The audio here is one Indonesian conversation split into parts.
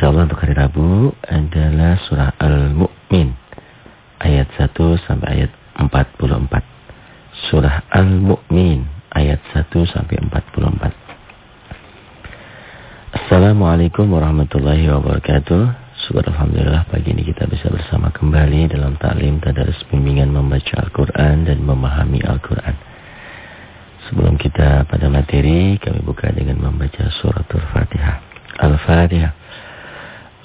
Insya Allah untuk hari Rabu adalah surah Al-Mu'min. Ayat 1 sampai ayat 44. Surah Al-Mu'min. Ayat 1 sampai 44. Assalamualaikum warahmatullahi wabarakatuh. Syukur Alhamdulillah pagi ini kita bisa bersama kembali dalam taklim tadarus bimbingan membaca Al-Quran dan memahami Al-Quran. Sebelum kita pada materi, kami buka dengan membaca suratul Fatihah. Al-Fatihah.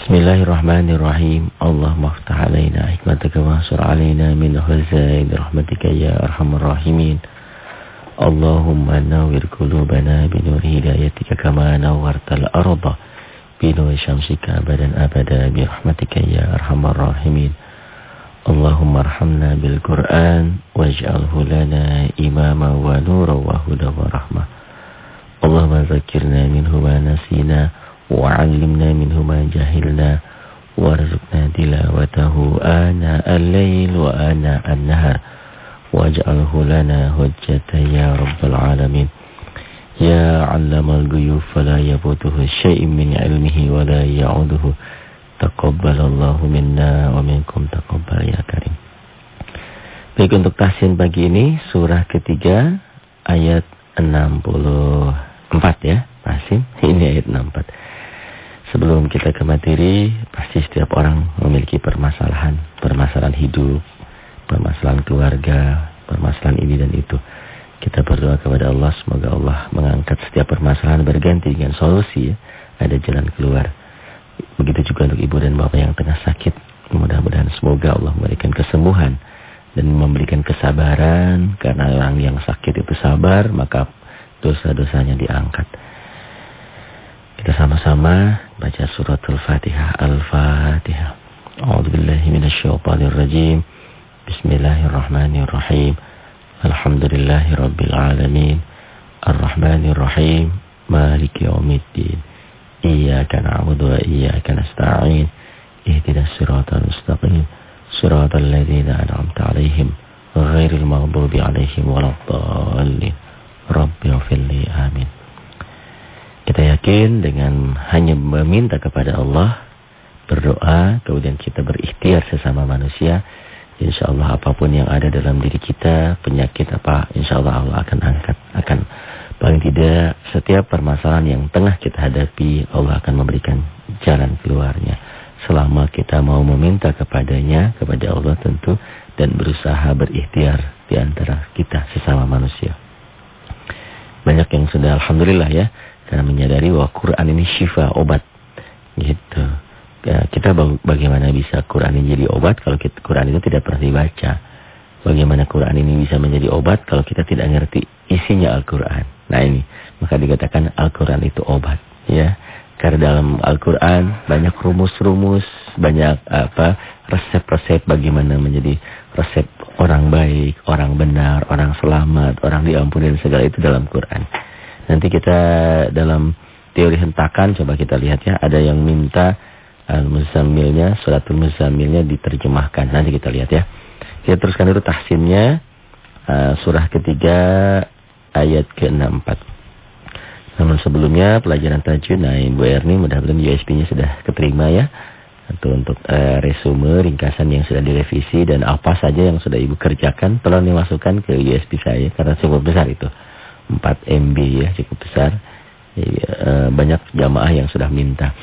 بسم الله الرحمن الرحيم اللهم افتح علينا حكمتك واحشر علينا من خزائن رحمتك يا أرحم الراحمين اللهم نور قلوبنا بنور هدايتك كما نورت الأرض بنور شمسك أبدا أبدا برحمتك يا أرحم الراحمين اللهم ارحمنا بالقرآن واجعله لنا إماما ونورا وهدى ورحمة اللهم ذكرنا منه ما نسينا Allahumma zakirna minhu ma nasina وعلمنا منه ما جهلنا وارزقنا تلاوته آناء الليل وآناء النهر واجعله لنا هجة يا رب العالمين يا علم الغيوب فلا يبوته شيء من علمه ولا يعوده تقبل الله منا ومنكم تقبل يا كريم Baik untuk tahsin pagi ini surah ketiga ayat 64 ya. Tahsin ini ayat 64. Sebelum kita ke materi, pasti setiap orang memiliki permasalahan, permasalahan hidup, permasalahan keluarga, permasalahan ini dan itu. Kita berdoa kepada Allah, semoga Allah mengangkat setiap permasalahan berganti dengan solusi, ya. ada jalan keluar. Begitu juga untuk ibu dan bapak yang tengah sakit. Mudah-mudahan semoga Allah memberikan kesembuhan dan memberikan kesabaran karena orang yang sakit itu sabar, maka dosa-dosanya diangkat. Kita sama-sama baca suratul Fatihah Al-Fatihah. A'udzubillahi minasyaitonirrajim. Bismillahirrahmanirrahim. Alhamdulillahi rabbil alamin. Arrahmanirrahim. Maliki yaumiddin. Iyyaka na'budu wa iyyaka nasta'in. Ihdinas siratal mustaqim. Siratal ladzina an'amta 'alaihim ghairil maghdubi 'alaihim waladdallin. Rabbi ighfirli. Amin. Kita yakin dengan hanya meminta kepada Allah, berdoa, kemudian kita berikhtiar sesama manusia, insya Allah apa pun yang ada dalam diri kita, penyakit apa, insya Allah Allah akan angkat, akan paling tidak setiap permasalahan yang tengah kita hadapi, Allah akan memberikan jalan keluarnya. Selama kita mau meminta kepadanya, kepada Allah tentu, dan berusaha berikhtiar di antara kita sesama manusia. Banyak yang sudah Alhamdulillah ya, karena menyadari bahwa Quran ini syifa, obat. Gitu. Ya, kita bagaimana bisa Quran ini jadi obat kalau kita, Quran itu tidak pernah dibaca. Bagaimana Quran ini bisa menjadi obat kalau kita tidak ngerti isinya Al-Quran. Nah ini, maka dikatakan Al-Quran itu obat. ya. Karena dalam Al-Quran banyak rumus-rumus, banyak apa resep-resep bagaimana menjadi resep orang baik, orang benar, orang selamat, orang diampuni dan segala itu dalam Quran. Nanti kita dalam teori hentakan coba kita lihat ya. Ada yang minta Al-Muzammilnya, suratul Muzammilnya diterjemahkan. Nanti kita lihat ya. Kita teruskan dulu tahsinnya. Uh, surah ketiga ayat ke-64. Namun sebelumnya pelajaran tajwid. Nah Ibu Erni mudah-mudahan USB-nya sudah keterima ya. Atau untuk uh, resume, ringkasan yang sudah direvisi dan apa saja yang sudah Ibu kerjakan. Tolong dimasukkan ke USB saya karena cukup besar itu. 4 MB ya cukup besar. Ya, banyak jamaah yang sudah minta.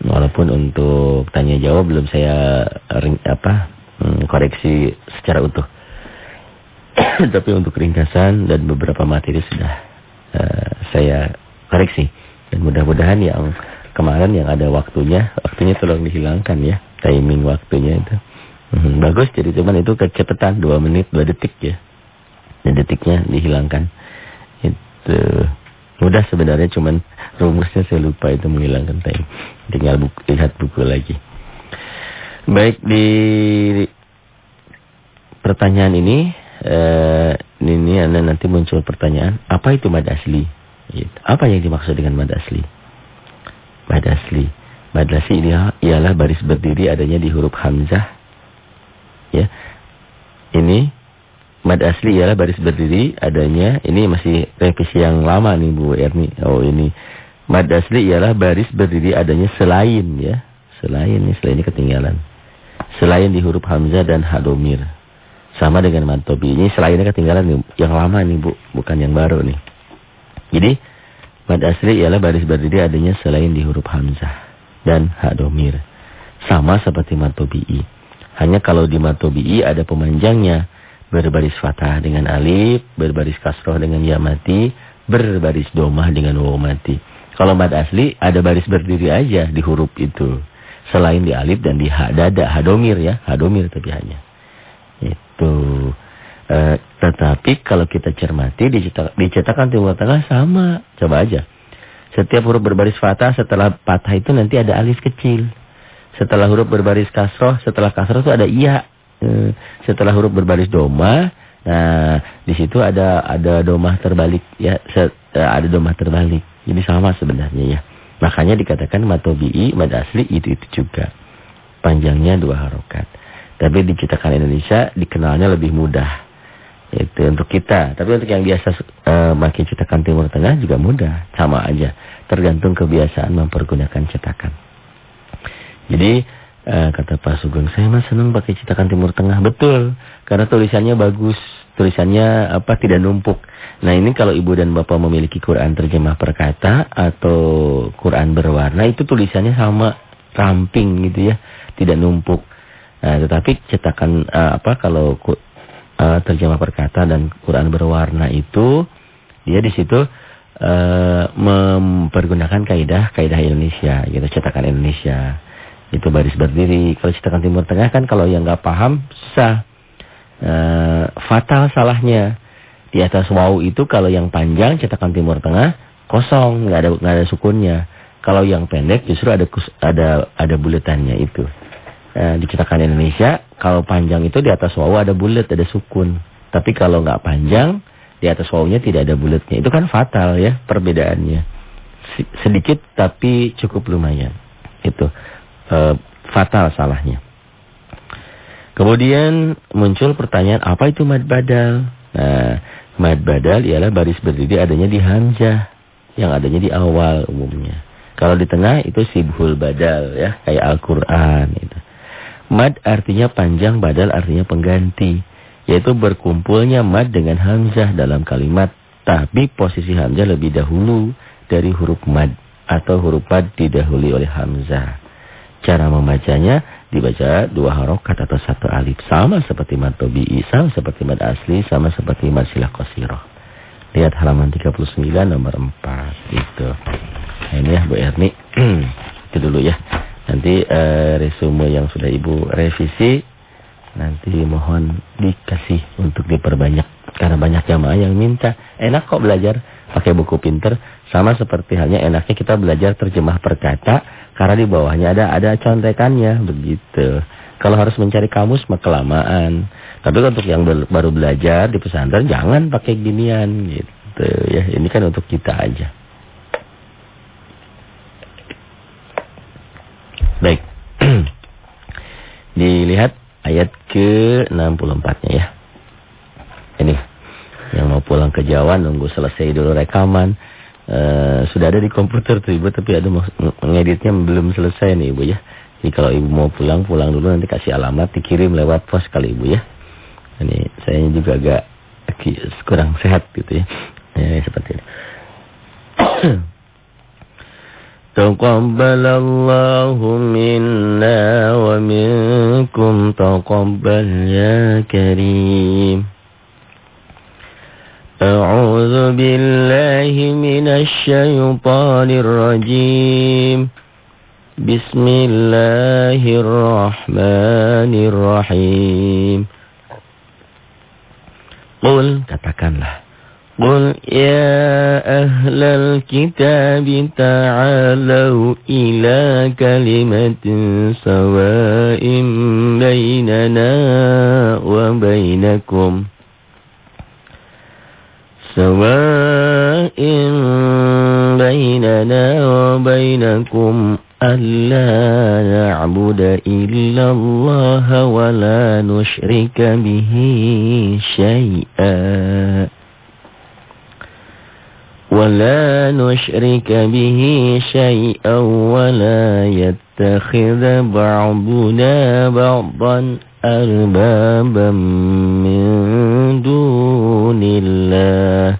Walaupun untuk tanya jawab belum saya ring, apa hmm, koreksi secara utuh. Tapi untuk ringkasan dan beberapa materi sudah uh, saya koreksi. Dan mudah-mudahan yang kemarin yang ada waktunya, waktunya tolong dihilangkan ya. Timing waktunya itu. Hmm, bagus jadi cuman itu kecepatan 2 menit 2 detik ya. Dan detiknya dihilangkan. Itu mudah sebenarnya cuman rumusnya saya lupa itu menghilangkan time. Tinggal buku, lihat buku lagi. Baik di pertanyaan ini eh, ini anda nanti muncul pertanyaan apa itu mad asli? Gitu. Apa yang dimaksud dengan mad asli? Mad asli. Mad asli ini ialah baris berdiri adanya di huruf hamzah. Ya. Ini mad asli ialah baris berdiri adanya ini masih revisi yang lama nih Bu Erni. Oh ini mad asli ialah baris berdiri adanya selain ya. Selain ini selain ini ketinggalan. Selain di huruf hamzah dan hadomir. Sama dengan mantobi. Ini selainnya ketinggalan nih. Yang lama nih Bu. Bukan yang baru nih. Jadi. Mad asli ialah baris berdiri adanya selain di huruf hamzah. Dan hadomir. Sama seperti mantobi'i. Hanya kalau di mantobi'i ada pemanjangnya. Berbaris fathah dengan alif. Berbaris kasroh dengan ya mati. Berbaris domah dengan waw mati. Kalau mad asli ada baris berdiri aja di huruf itu. Selain di alif dan di ha dada, hadomir ya, hadomir tapi hanya. Itu. E, tetapi kalau kita cermati dicetak, dicetakan timur tengah sama. Coba aja. Setiap huruf berbaris fathah setelah patah itu nanti ada alif kecil. Setelah huruf berbaris kasroh, setelah kasroh itu ada iya. E, setelah huruf berbaris doma, nah di situ ada ada domah terbalik ya, set, e, ada domah terbalik. Jadi sama sebenarnya ya. Makanya dikatakan matobi'i, mad asli itu-itu juga. Panjangnya dua harokat. Tapi diciptakan Indonesia dikenalnya lebih mudah. Itu untuk kita. Tapi untuk yang biasa uh, makin cetakan Timur Tengah juga mudah. Sama aja. Tergantung kebiasaan mempergunakan cetakan. Jadi uh, kata Pak Sugeng, saya mah senang pakai cetakan Timur Tengah. Betul. Karena tulisannya bagus. Tulisannya apa tidak numpuk. Nah ini kalau ibu dan bapak memiliki Quran terjemah perkata atau Quran berwarna itu tulisannya sama ramping gitu ya, tidak numpuk. Nah, tetapi cetakan uh, apa kalau uh, terjemah perkata dan Quran berwarna itu dia di situ uh, mempergunakan kaidah kaidah Indonesia gitu cetakan Indonesia itu baris berdiri. Kalau cetakan Timur Tengah kan kalau yang nggak paham susah. Uh, fatal salahnya di atas waw itu kalau yang panjang cetakan timur tengah kosong, nggak ada nggak ada sukunnya. Kalau yang pendek justru ada ada ada buletannya itu. Nah, di cetakan Indonesia kalau panjang itu di atas waw ada bulet, ada sukun. Tapi kalau nggak panjang di atas wawnya tidak ada buletnya. Itu kan fatal ya perbedaannya. Sedikit tapi cukup lumayan. Itu e, fatal salahnya. Kemudian muncul pertanyaan apa itu mad badal? Nah, Mad badal ialah baris berdiri adanya di hamzah. Yang adanya di awal umumnya. Kalau di tengah itu sibhul badal ya. Kayak Al-Quran. Gitu. Mad artinya panjang, badal artinya pengganti. Yaitu berkumpulnya mad dengan hamzah dalam kalimat. Tapi posisi hamzah lebih dahulu dari huruf mad. Atau huruf mad didahului oleh hamzah. Cara membacanya dibaca dua harokat atau satu alif. Sama seperti mad tobi'i, sama seperti mad asli, sama seperti mad silah qasiroh. Lihat halaman 39 nomor 4. Itu. Nah, ini ya Bu Erni. Itu dulu ya. Nanti uh, resume yang sudah Ibu revisi. Nanti mohon dikasih untuk diperbanyak. Karena banyak jamaah yang minta. Enak kok belajar pakai buku pinter. Sama seperti halnya enaknya kita belajar terjemah perkata karena di bawahnya ada ada contekannya begitu. Kalau harus mencari kamus mah kelamaan. Tapi untuk yang baru belajar di pesantren jangan pakai ginian gitu ya. Ini kan untuk kita aja. Baik. Dilihat ayat ke-64-nya ya. Ini yang mau pulang ke Jawa nunggu selesai dulu rekaman. Uh, sudah ada di komputer tuh ibu tapi ada mengeditnya belum selesai nih ibu ya. Jadi kalau ibu mau pulang pulang dulu nanti kasih alamat dikirim lewat pos kali ibu ya. Ini saya juga agak kurang sehat gitu ya. Ya seperti ini. Taqabbalallahu minna wa minkum taqabbal ya karim. أعوذ بالله من الشيطان الرجيم. بسم الله الرحمن الرحيم. Qul katakanlah. قل يا أهل الكتاب تعالوا إلى كلمة سواء بيننا وبينكم. سواء بيننا وبينكم ألا نعبد إلا الله ولا نشرك به شيئا ولا نشرك به شيئا ولا يتخذ بعضنا بعضا أربابا من دون الله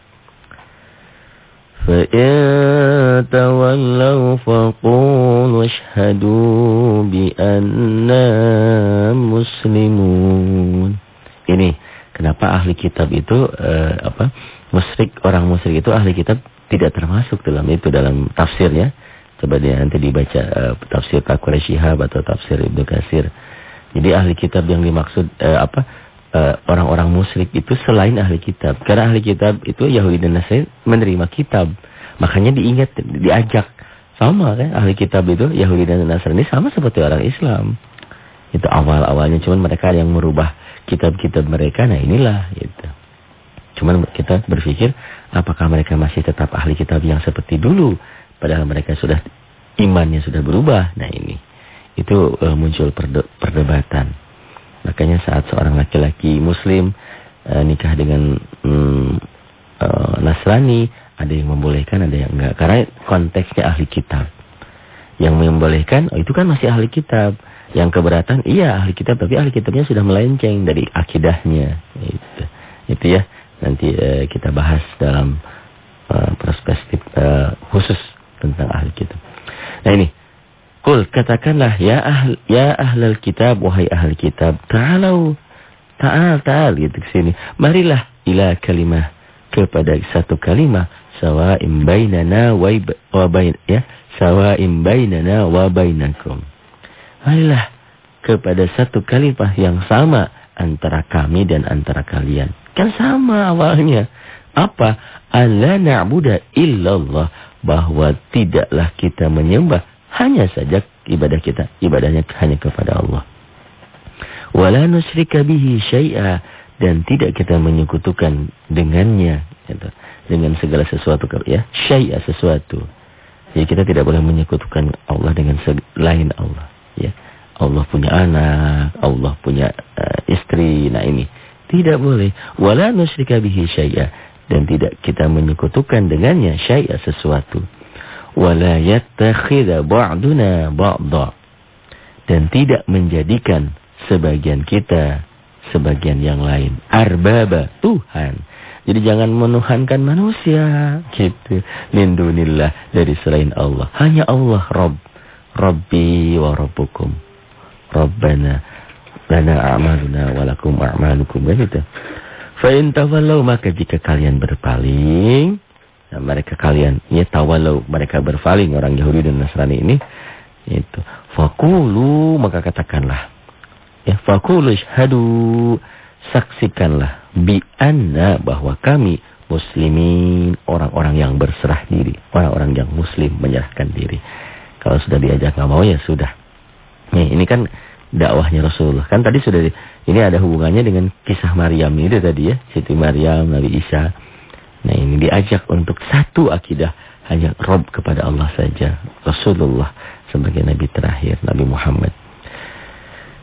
فإن تولوا فقولوا اشهدوا بأننا مسلمون Ini kenapa ahli kitab itu uh, apa musyrik orang musyrik itu ahli kitab tidak termasuk dalam itu dalam tafsirnya. Coba dia nanti dibaca uh, tafsir Takwari Shihab atau tafsir Ibnu Katsir. Jadi ahli kitab yang dimaksud uh, apa orang-orang uh, musyrik itu selain ahli kitab. Karena ahli kitab itu Yahudi dan Nasrani menerima kitab. Makanya diingat, diajak. Sama kan ahli kitab itu Yahudi dan Nasrani sama seperti orang Islam. Itu awal-awalnya cuman mereka yang merubah kitab-kitab mereka. Nah inilah gitu. Cuman kita berpikir apakah mereka masih tetap ahli kitab yang seperti dulu. Padahal mereka sudah imannya sudah berubah. Nah ini. Itu uh, muncul perde perdebatan. Makanya saat seorang laki-laki muslim uh, nikah dengan um, uh, Nasrani. Ada yang membolehkan ada yang enggak. Karena konteksnya ahli kitab. Yang membolehkan oh itu kan masih ahli kitab. Yang keberatan iya ahli kitab. Tapi ahli kitabnya sudah melenceng dari akidahnya. Itu, itu ya nanti uh, kita bahas dalam uh, perspektif uh, khusus tentang ahli kitab. Nah ini, kul katakanlah ya ahl ya ahlal kitab wahai ahli kitab, ta'alau ta'al ta'al gitu ke sini. Marilah ila kalimah kepada satu kalimah sawa'im bainana wa bain ya sawa'im bainana wa. Marilah kepada satu kalimah yang sama antara kami dan antara kalian. Kan sama awalnya. Apa? Alla na'budu illallah. Bahwa tidaklah kita menyembah. Hanya saja ibadah kita. Ibadahnya hanya kepada Allah. Wala nusrika bihi syai'a. Dan tidak kita menyekutukan dengannya. Gitu. Dengan segala sesuatu. ya Syai'a sesuatu. Jadi kita tidak boleh menyekutukan Allah dengan selain Allah. Ya. Allah punya anak, Allah punya uh, istri. Nah ini tidak boleh. Wala nusyrika bihi syai'a. Dan tidak kita menyekutukan dengannya syai'a sesuatu. Wala yattakhidha ba'duna ba'da. Dan tidak menjadikan sebagian kita sebagian yang lain. Arbaba, Tuhan. Jadi jangan menuhankan manusia. Gitu. Lindunillah dari selain Allah. Hanya Allah Rabb. Rabbi wa Rabbukum. Rabbana lana a'maluna walakum a'malukum kan itu. Fa in maka jika kalian berpaling, nah mereka kalian ya tawallau mereka berpaling orang Yahudi dan Nasrani ini itu fakulu maka katakanlah ya fakulu saksikanlah bi anna bahwa kami muslimin orang-orang yang berserah diri orang-orang yang muslim menyerahkan diri kalau sudah diajak nggak mau ya sudah nih ini kan dakwahnya Rasulullah. Kan tadi sudah ini ada hubungannya dengan kisah Maryam itu tadi ya, Siti Maryam, Nabi Isa. Nah, ini diajak untuk satu akidah hanya Rob kepada Allah saja. Rasulullah sebagai nabi terakhir, Nabi Muhammad.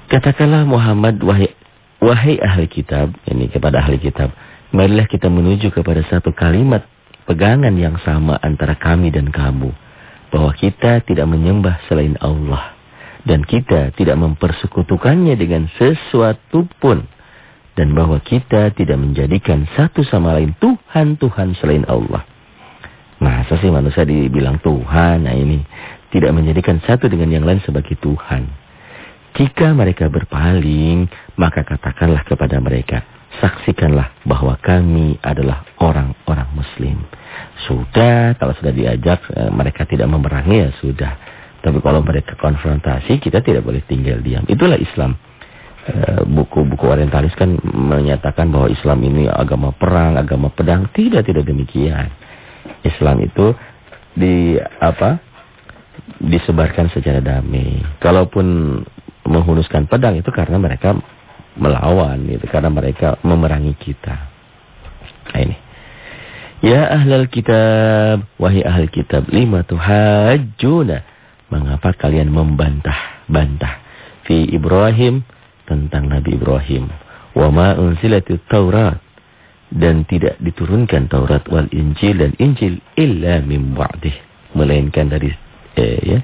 Katakanlah Muhammad wahai wahai ahli kitab, ini kepada ahli kitab, marilah kita menuju kepada satu kalimat pegangan yang sama antara kami dan kamu bahwa kita tidak menyembah selain Allah dan kita tidak mempersekutukannya dengan sesuatu pun dan bahwa kita tidak menjadikan satu sama lain Tuhan-Tuhan selain Allah. Masa sih manusia dibilang Tuhan? Nah ini tidak menjadikan satu dengan yang lain sebagai Tuhan. Jika mereka berpaling, maka katakanlah kepada mereka, saksikanlah bahwa kami adalah orang-orang muslim. Sudah, kalau sudah diajak, eh, mereka tidak memerangi ya sudah. Tapi kalau mereka konfrontasi, kita tidak boleh tinggal diam. Itulah Islam. Eh, buku-buku orientalis kan menyatakan bahwa Islam ini agama perang, agama pedang. Tidak, tidak demikian. Islam itu di apa? disebarkan secara damai. Kalaupun menghunuskan pedang itu karena mereka melawan itu karena mereka memerangi kita. Nah, ini. Ya ahlal kitab, wahai ahli kitab, lima tuhajjuna. Mengapa kalian membantah-bantah fi Ibrahim tentang Nabi Ibrahim? Wa ma unzilatit Taurat dan tidak diturunkan Taurat wal Injil dan Injil illa min ba'dih, melainkan dari eh, ya,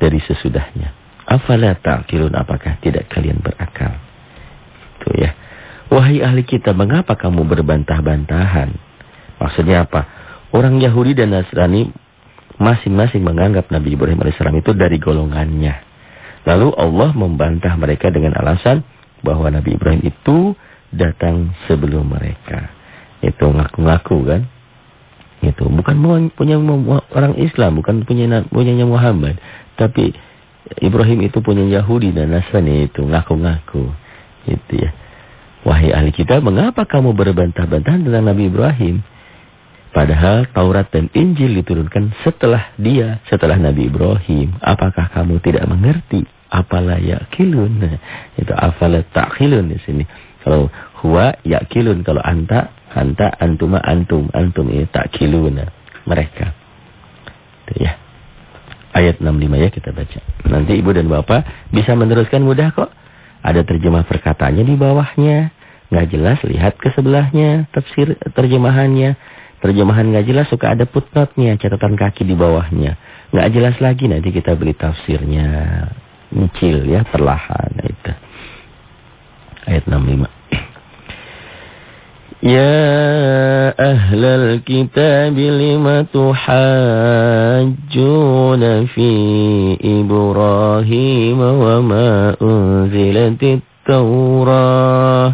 dari sesudahnya. Afala ta'qilun apakah tidak kalian berakal? Itu ya. Wahai ahli kita, mengapa kamu berbantah-bantahan? Maksudnya apa? Orang Yahudi dan Nasrani masing-masing menganggap Nabi Ibrahim AS itu dari golongannya. Lalu Allah membantah mereka dengan alasan bahwa Nabi Ibrahim itu datang sebelum mereka. Itu ngaku-ngaku kan? Itu bukan punya orang Islam, bukan punya punyanya Muhammad, tapi Ibrahim itu punya Yahudi dan Nasrani itu ngaku-ngaku. Itu ya. Wahai ahli kita, mengapa kamu berbantah-bantahan tentang Nabi Ibrahim? Padahal Taurat dan Injil diturunkan setelah dia, setelah Nabi Ibrahim. Apakah kamu tidak mengerti? Apalah yakilun. Itu apalah takhilun di sini. Kalau huwa yakilun, kalau anta Anta antuma antum. Antum ini kiluna Mereka. Itu ya. Ayat 65 ya kita baca. Nanti ibu dan bapak bisa meneruskan mudah kok. Ada terjemah perkataannya di bawahnya. Nggak jelas lihat ke sebelahnya. Tafsir terjemahannya. Terjemahan nggak jelas suka ada footnote-nya. Catatan kaki di bawahnya. Nggak jelas lagi nanti kita beli tafsirnya Mencil ya perlahan. Nah, itu. Ayat 65. يا أهل الكتاب لم تحاجون في إبراهيم وما أنزلت التوراة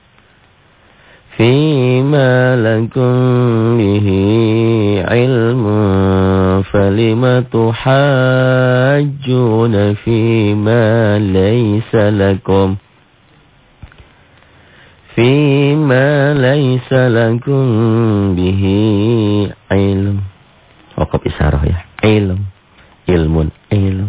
فيما لكم به علم فلم تحاجون فيما ليس لكم فيما ليس لكم به علم وقف إشارة يا علم علم علم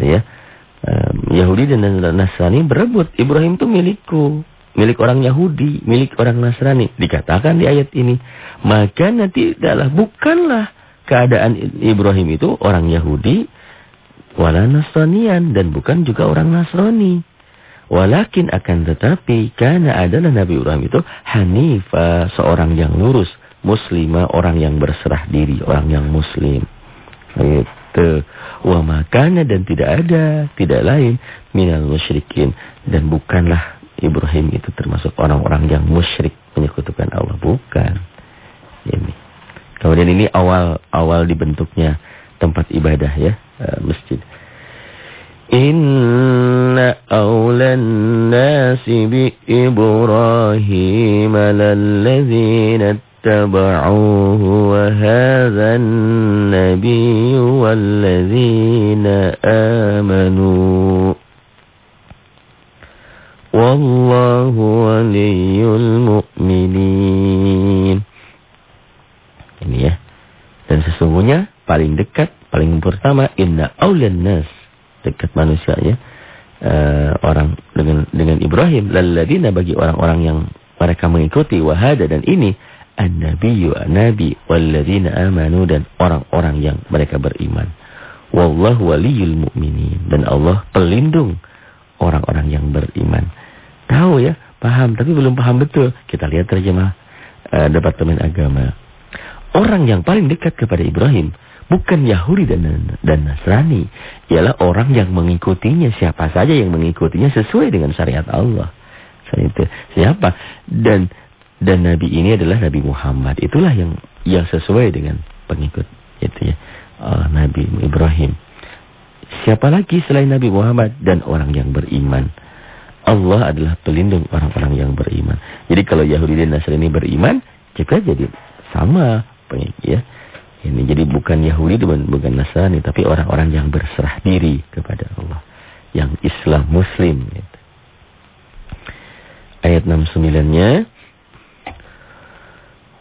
Nih ya Yahudi dan Nasrani berebut Ibrahim itu milikku milik orang Yahudi, milik orang Nasrani. Dikatakan di ayat ini. Maka nanti adalah bukanlah keadaan Ibrahim itu orang Yahudi, wala Nasranian, dan bukan juga orang Nasrani. Walakin akan tetapi, karena adalah Nabi Ibrahim itu Hanifah, seorang yang lurus. Muslimah, orang yang berserah diri, orang yang muslim. Itu. Wa makana dan tidak ada, tidak lain, minal musyrikin. Dan bukanlah Ibrahim itu termasuk orang-orang yang musyrik menyekutukan Allah. Bukan. Ini. Kemudian ini awal awal dibentuknya tempat ibadah ya, uh, masjid. Inna awlan nasi bi Ibrahim lalladhina اتبعوه وهذا النبي والذين آمنوا Wallahu waliyul mu'minin. Ini ya. Dan sesungguhnya paling dekat, paling pertama inna aulan nas. Dekat manusia ya. uh, orang dengan dengan Ibrahim lalladzina bagi orang-orang yang mereka mengikuti wahada dan ini an-nabiyyu nabi walladzina amanu dan orang-orang yang mereka beriman. Wallahu waliyul mu'minin. Dan Allah pelindung orang-orang yang beriman. Tahu ya paham tapi belum paham betul. Kita lihat terjemah uh, departemen agama. Orang yang paling dekat kepada Ibrahim bukan Yahudi dan dan Nasrani, ialah orang yang mengikutinya. Siapa saja yang mengikutinya sesuai dengan syariat Allah. Siapa? Dan dan nabi ini adalah Nabi Muhammad. Itulah yang yang sesuai dengan pengikut itu ya. Uh, nabi Ibrahim. Siapa lagi selain Nabi Muhammad dan orang yang beriman? Allah adalah pelindung orang-orang yang beriman. Jadi kalau Yahudi dan Nasrani beriman, juga jadi sama pengikut ya. Ini jadi bukan Yahudi dan bukan Nasrani, tapi orang-orang yang berserah diri kepada Allah. Yang Islam Muslim. Gitu. Ayat 69-nya.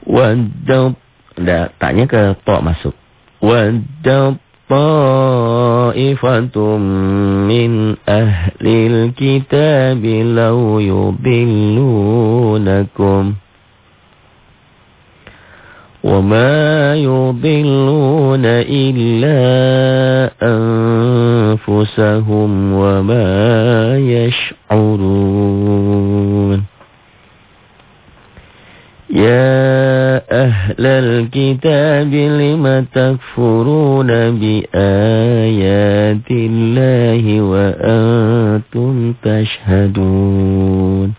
Wadab. Tanya ke Tok masuk. Wadab ta'ifatum min ahlil kitabi law yudillunakum. وما يضلون إلا أنفسهم وما يشعرون يا أهل الكتاب لم تكفرون بآيات الله وأنتم تشهدون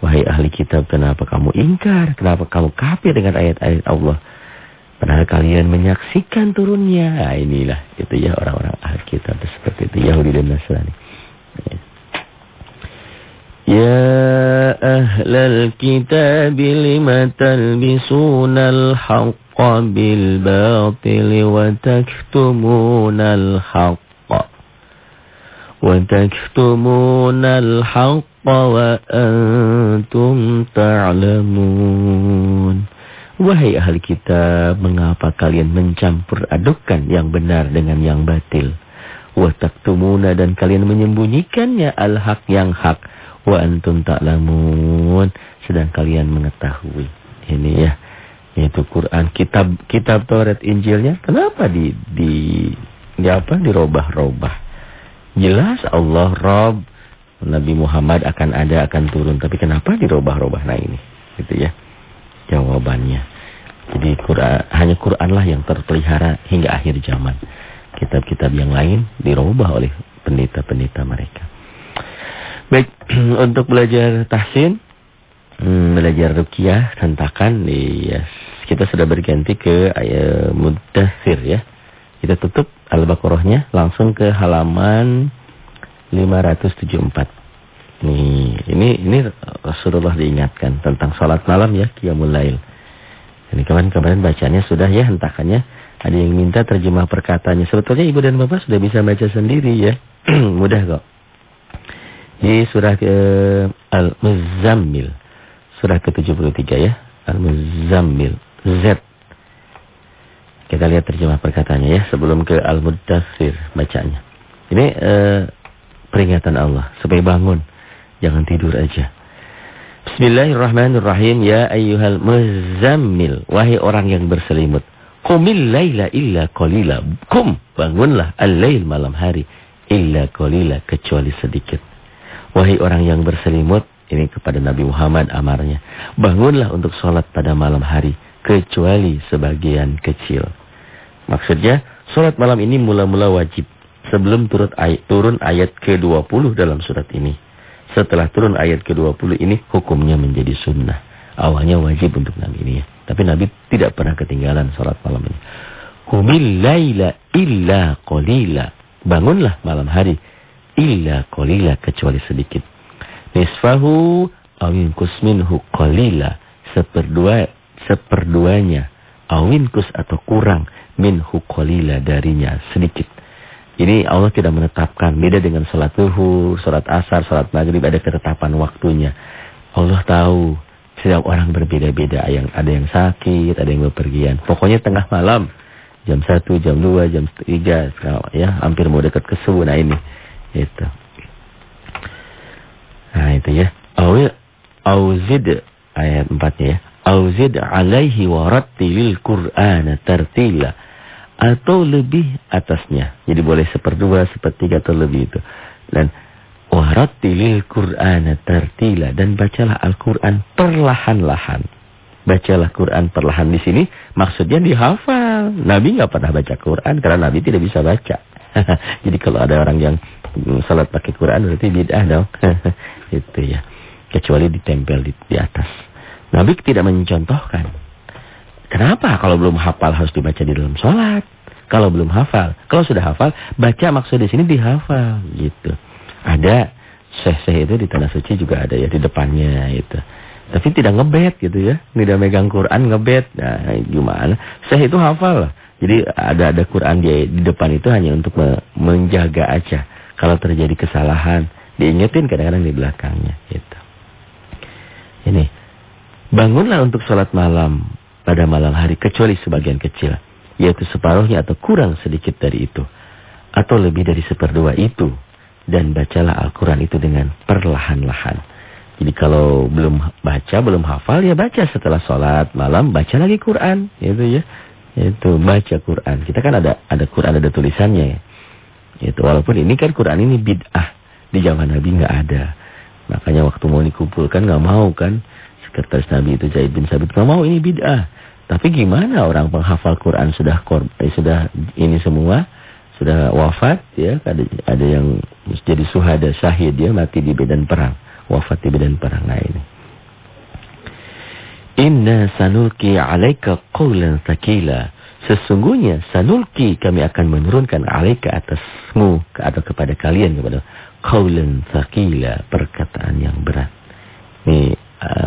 Wahai ahli kitab, kenapa kamu ingkar? Kenapa kamu kafir dengan ayat-ayat Allah? Padahal kalian menyaksikan turunnya. Nah, inilah itu ya orang-orang ahli kitab seperti itu Yahudi dan Nasrani. Ya ahlal kitab lima talbisuna al-haqqa bil batil wa taktumuna al-haqqa wa taktumuna al-haqqa وأنتم تعلمون Wahai ahli kitab, mengapa kalian mencampur adukkan yang benar dengan yang batil? Wa taktumuna dan kalian menyembunyikannya al-haq yang hak. Wa antum ta'lamun. Sedang kalian mengetahui. Ini ya. Itu Quran. Kitab kitab Taurat Injilnya. Kenapa di, di, di apa? Dirobah-robah. Jelas Allah Rob Nabi Muhammad akan ada, akan turun. Tapi kenapa dirubah-rubah? Nah ini, gitu ya. Jawabannya. Jadi Quran, hanya Quranlah yang terpelihara hingga akhir zaman. Kitab-kitab yang lain dirubah oleh pendeta-pendeta mereka. Baik, untuk belajar tahsin, hmm, belajar rukiah, hentakan, ya, kita sudah berganti ke ayat mudathir ya. Kita tutup Al-Baqarahnya langsung ke halaman 574. Nih, ini ini Rasulullah diingatkan tentang salat malam ya, qiyamul lail. Ini kemarin-kemarin bacanya sudah ya hentakannya. Ada yang minta terjemah perkataannya. Sebetulnya ibu dan bapak sudah bisa baca sendiri ya. Mudah kok. Di surah ke Al-Muzammil. Surah ke-73 ya. Al-Muzammil. Z. Kita lihat terjemah perkataannya ya. Sebelum ke Al-Mudathir bacanya. Ini eh, peringatan Allah supaya bangun. Jangan tidur aja. Bismillahirrahmanirrahim. Ya ayyuhal muzammil. Wahai orang yang berselimut. Qumil layla illa qalila. Kum. Bangunlah al-lail malam hari. Illa qalila. Kecuali sedikit. Wahai orang yang berselimut. Ini kepada Nabi Muhammad amarnya. Bangunlah untuk sholat pada malam hari. Kecuali sebagian kecil. Maksudnya, sholat malam ini mula-mula wajib sebelum turun ayat, turun ayat ke-20 dalam surat ini. Setelah turun ayat ke-20 ini hukumnya menjadi sunnah. Awalnya wajib untuk Nabi ini ya. Tapi Nabi tidak pernah ketinggalan sholat malam ini. Humil laila illa qalila. Bangunlah malam hari. Illa qalila kecuali sedikit. Nisfahu awinkus minhu qalila. Seperdua, seperduanya. Awinkus atau kurang minhu qalila darinya sedikit. Ini Allah tidak menetapkan. Beda dengan sholat zuhur, sholat asar, sholat maghrib. Ada ketetapan waktunya. Allah tahu. Setiap orang berbeda-beda. Yang Ada yang sakit, ada yang bepergian. Pokoknya tengah malam. Jam 1, jam 2, jam 3. Ya, hampir mau dekat ke subuh. Nah ini. Itu. Nah itu ya. Auzid ayat 4 ya. Auzid alaihi warattilil qur'ana tartila. Atau lebih atasnya. Jadi boleh seperdua, sepertiga atau lebih itu. Dan warattilil qur'ana tartila. Dan bacalah Al-Quran perlahan-lahan. Bacalah Quran perlahan di sini maksudnya dihafal. Nabi nggak pernah baca Quran karena Nabi tidak bisa baca. Jadi kalau ada orang yang salat pakai Quran berarti bid'ah dong. itu ya. Kecuali ditempel di, di atas. Nabi tidak mencontohkan. Kenapa kalau belum hafal harus dibaca di dalam sholat? Kalau belum hafal, kalau sudah hafal, baca maksud di sini dihafal gitu. Ada syekh-syekh itu di tanah suci juga ada ya di depannya itu. Tapi tidak ngebet gitu ya. Tidak megang Quran ngebet. Nah, gimana? Syekh itu hafal lah. Jadi ada ada Quran di, di depan itu hanya untuk me, menjaga aja. Kalau terjadi kesalahan, diingetin kadang-kadang di belakangnya gitu. Ini Bangunlah untuk sholat malam pada malam hari kecuali sebagian kecil. Yaitu separuhnya atau kurang sedikit dari itu. Atau lebih dari seperdua itu. Dan bacalah Al-Quran itu dengan perlahan-lahan. Jadi kalau belum baca, belum hafal, ya baca setelah sholat malam, baca lagi Quran. Itu ya. Itu baca Quran. Kita kan ada ada Quran, ada tulisannya ya. Itu walaupun ini kan Quran ini bid'ah. Di zaman Nabi nggak ada. Makanya waktu mau dikumpulkan nggak mau kan sekretaris Nabi itu Zaid bin Sabit nggak mau ini bid'ah. Tapi gimana orang penghafal Quran sudah eh, sudah ini semua sudah wafat ya ada ada yang jadi suhada syahid dia mati di medan perang wafat di medan perang nah ini Inna sanulki alaika qawlan thaqila sesungguhnya sanulki kami akan menurunkan alaika atasmu atau kepada kalian kepada qawlan thaqila perkataan yang berat nih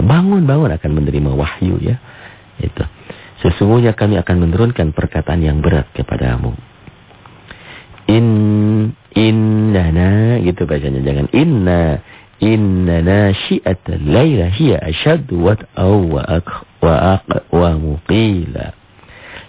bangun-bangun akan menerima wahyu ya. Itu. Sesungguhnya kami akan menurunkan perkataan yang berat kepadamu. In innana gitu bacanya jangan inna innana syi'atal laila hiya asyaddu wa wa wa wa muqila.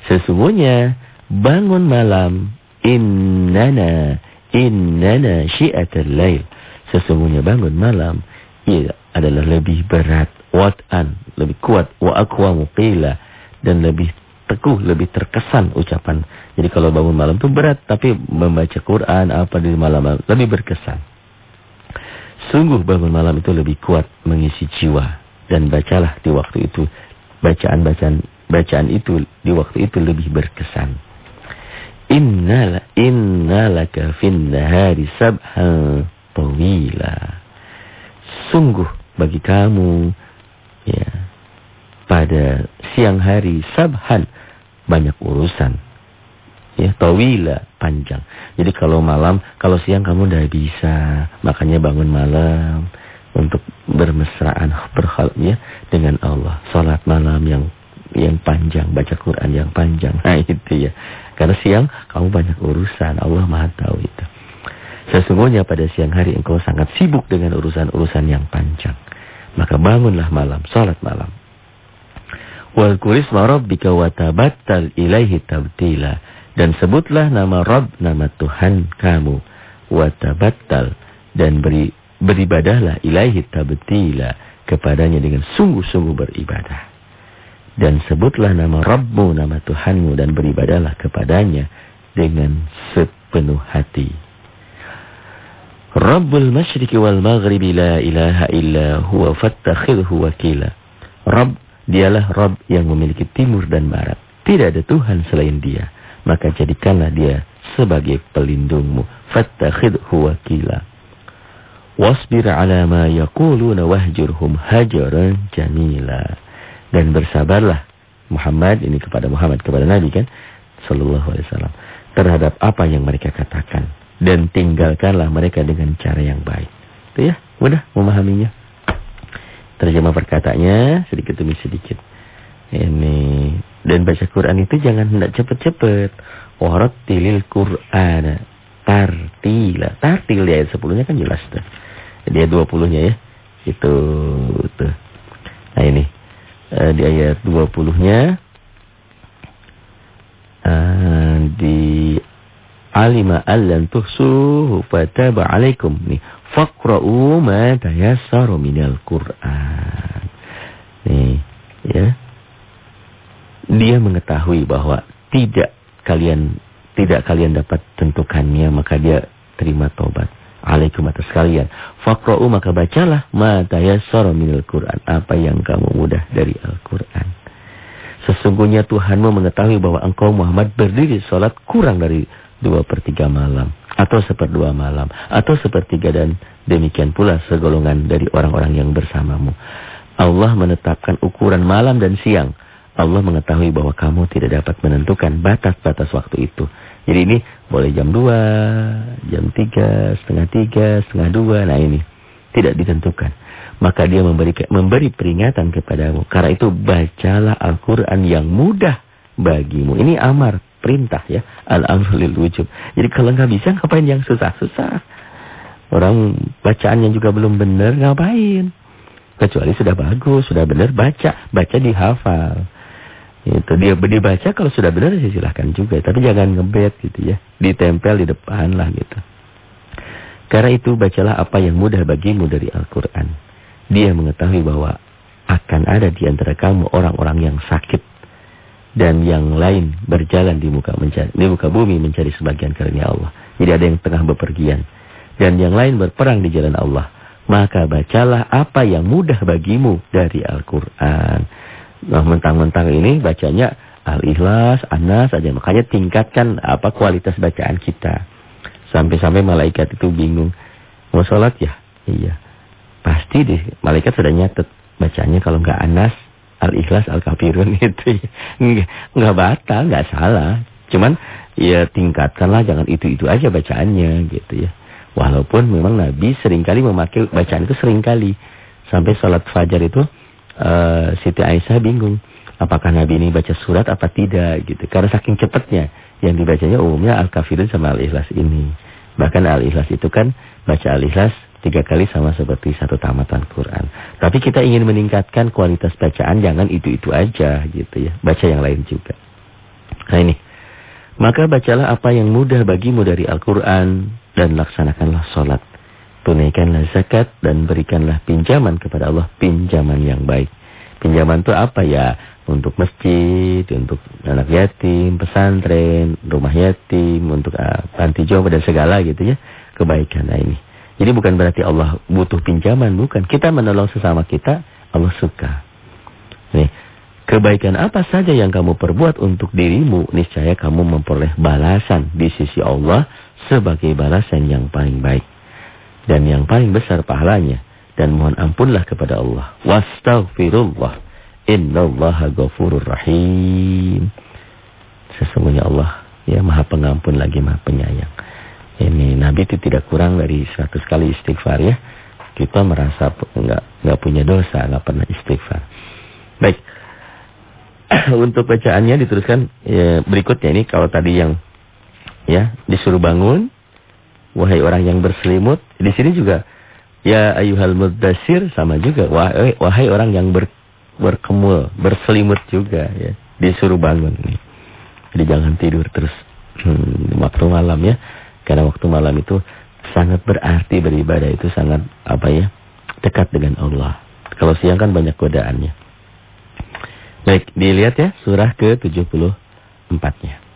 Sesungguhnya bangun malam innana innana syi'atal lail. Sesungguhnya bangun malam iya adalah lebih berat wat'an, lebih kuat wa aqwamu qila dan lebih teguh, lebih terkesan ucapan. Jadi kalau bangun malam itu berat tapi membaca Quran apa di malam lebih berkesan. Sungguh bangun malam itu lebih kuat mengisi jiwa dan bacalah di waktu itu bacaan-bacaan bacaan itu di waktu itu lebih berkesan. Innala innalaka fin nahari sabhan tawila. Sungguh bagi kamu ya pada siang hari sabhan banyak urusan ya tawila panjang jadi kalau malam kalau siang kamu udah bisa makanya bangun malam untuk bermesraan berhal ya dengan Allah salat malam yang yang panjang baca Quran yang panjang nah itu ya karena siang kamu banyak urusan Allah maha tahu itu Sesungguhnya pada siang hari engkau sangat sibuk dengan urusan-urusan yang panjang. Maka bangunlah malam, salat malam. Wal kurisma rabbika wa tabattal ilaihi tabtila. Dan sebutlah nama Rabb, nama Tuhan kamu. Wa tabattal. Dan beri, beribadahlah ilaihi tabtila. Kepadanya dengan sungguh-sungguh beribadah. Dan sebutlah nama Rabbmu, nama Tuhanmu. Dan beribadahlah kepadanya dengan sepenuh hati. Rabbul masyriqi wal maghribi la ilaha illa huwa fattakhidhu wakila. Rabb dialah Rabb yang memiliki timur dan barat. Tidak ada Tuhan selain dia. Maka jadikanlah dia sebagai pelindungmu. Fattakhidhu wakila. Wasbir ala ma yakuluna wahjurhum hajaran jamila. Dan bersabarlah Muhammad ini kepada Muhammad kepada Nabi kan sallallahu alaihi wasallam terhadap apa yang mereka katakan dan tinggalkanlah mereka dengan cara yang baik. Itu ya, mudah memahaminya. Terjemah perkataannya sedikit demi sedikit. Ini dan baca Quran itu jangan hendak cepet-cepet. tilil Quran tartila. Tartil di ayat 10-nya kan jelas tuh. Dia 20-nya ya. Itu tuh. Nah ini uh, di ayat 20-nya uh, di alima allan tuhsuhu fataba alaikum nih Faqra'u ma tayassaru minal Qur'an. Nih, ya. Dia mengetahui bahwa tidak kalian tidak kalian dapat tentukannya maka dia terima tobat. Alaikum atas kalian. Faqra'u maka bacalah ma tayassara minal Qur'an. Apa yang kamu mudah dari Al-Qur'an. Sesungguhnya Tuhanmu mengetahui bahwa engkau Muhammad berdiri sholat kurang dari dua per tiga malam. Atau seperdua malam. Atau sepertiga dan demikian pula segolongan dari orang-orang yang bersamamu. Allah menetapkan ukuran malam dan siang. Allah mengetahui bahwa kamu tidak dapat menentukan batas-batas waktu itu. Jadi ini boleh jam 2, jam 3, setengah 3, setengah 2. Nah ini tidak ditentukan. Maka dia memberi memberi peringatan kepadamu. Karena itu bacalah Al-Quran yang mudah bagimu. Ini amar, perintah ya. Al-amru lil wujub. Jadi kalau nggak bisa ngapain yang susah-susah. Orang bacaannya juga belum benar, ngapain? Kecuali sudah bagus, sudah benar, baca. Baca dihafal. Itu dia dibaca kalau sudah benar sih silahkan juga. Tapi jangan ngebet gitu ya. Ditempel di depan lah gitu. Karena itu bacalah apa yang mudah bagimu dari Al-Quran. Dia mengetahui bahwa akan ada di antara kamu orang-orang yang sakit. Dan yang lain berjalan di muka, mencari, di muka bumi mencari sebagian karunia Allah. Jadi ada yang tengah bepergian. Dan yang lain berperang di jalan Allah. Maka bacalah apa yang mudah bagimu dari Al-Quran. Nah, mentang-mentang ini bacanya Al-Ikhlas, Anas aja. Makanya tingkatkan apa kualitas bacaan kita. Sampai-sampai malaikat itu bingung. Mau sholat ya? Iya. Pasti deh, malaikat sudah nyatet. Bacanya kalau nggak Anas, Al-Ikhlas, Al-Kafirun itu. Nggak batal, nggak salah. Cuman ya tingkatkanlah, jangan itu-itu aja bacaannya gitu ya. Walaupun memang Nabi sering kali memakai bacaan itu sering kali. Sampai sholat fajar itu uh, Siti Aisyah bingung. Apakah Nabi ini baca surat apa tidak gitu. Karena saking cepatnya. Yang dibacanya umumnya Al-Kafirun sama Al-Ikhlas ini. Bahkan Al-Ikhlas itu kan baca Al-Ikhlas tiga kali sama seperti satu tamatan Quran. Tapi kita ingin meningkatkan kualitas bacaan. Jangan itu-itu aja gitu ya. Baca yang lain juga. Nah ini. Maka bacalah apa yang mudah bagimu dari Al-Quran. Dan laksanakanlah sholat tunaikanlah zakat dan berikanlah pinjaman kepada Allah, pinjaman yang baik. Pinjaman itu apa ya? Untuk masjid, untuk anak yatim, pesantren, rumah yatim, untuk uh, panti jompo dan segala gitu ya. Kebaikan nah ini. Jadi bukan berarti Allah butuh pinjaman, bukan. Kita menolong sesama kita, Allah suka. Nih, kebaikan apa saja yang kamu perbuat untuk dirimu, niscaya kamu memperoleh balasan di sisi Allah sebagai balasan yang paling baik dan yang paling besar pahalanya. Dan mohon ampunlah kepada Allah. Wastaghfirullah. Innallaha ghafurur rahim. Sesungguhnya Allah ya maha pengampun lagi maha penyayang. Ini nabi itu tidak kurang dari 100 kali istighfar ya. Kita merasa enggak enggak punya dosa enggak pernah istighfar. Baik. Untuk bacaannya diteruskan ya, berikutnya ini. Kalau tadi yang ya disuruh bangun wahai orang yang berselimut. Di sini juga ya ayuhal muddasir sama juga wahai, wahai orang yang ber, berkemul, berselimut juga ya. Disuruh bangun nih. Jadi jangan tidur terus hmm, waktu malam ya. Karena waktu malam itu sangat berarti beribadah itu sangat apa ya? dekat dengan Allah. Kalau siang kan banyak godaannya. Baik, dilihat ya surah ke-74-nya.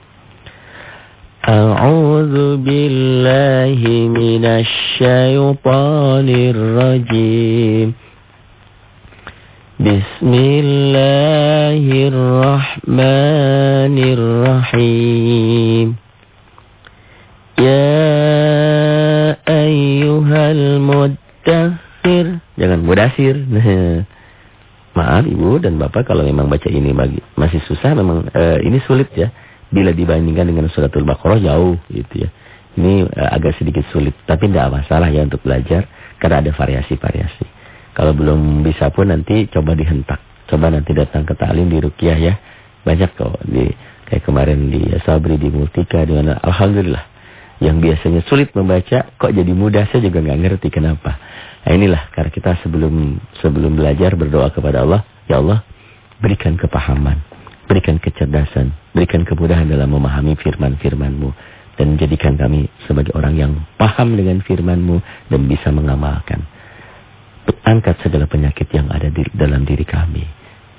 أعوذ بالله من الشيطان الرجيم بسم الله الرحمن الرحيم يا أيها المدثر jangan mudasir maaf ibu dan bapak kalau memang baca ini bagi masih susah memang uh, ini sulit ya bila dibandingkan dengan suratul Baqarah jauh gitu ya. Ini uh, agak sedikit sulit, tapi tidak masalah ya untuk belajar karena ada variasi-variasi. Kalau belum bisa pun nanti coba dihentak. Coba nanti datang ke talim di Rukiah ya. Banyak kok di kayak kemarin di Sabri di Multika di mana alhamdulillah yang biasanya sulit membaca kok jadi mudah saya juga nggak ngerti kenapa. Nah inilah karena kita sebelum sebelum belajar berdoa kepada Allah, ya Allah berikan kepahaman Berikan kecerdasan, berikan kemudahan dalam memahami firman-firmanmu. Dan jadikan kami sebagai orang yang paham dengan firman-Mu dan bisa mengamalkan. Angkat segala penyakit yang ada di dalam diri kami.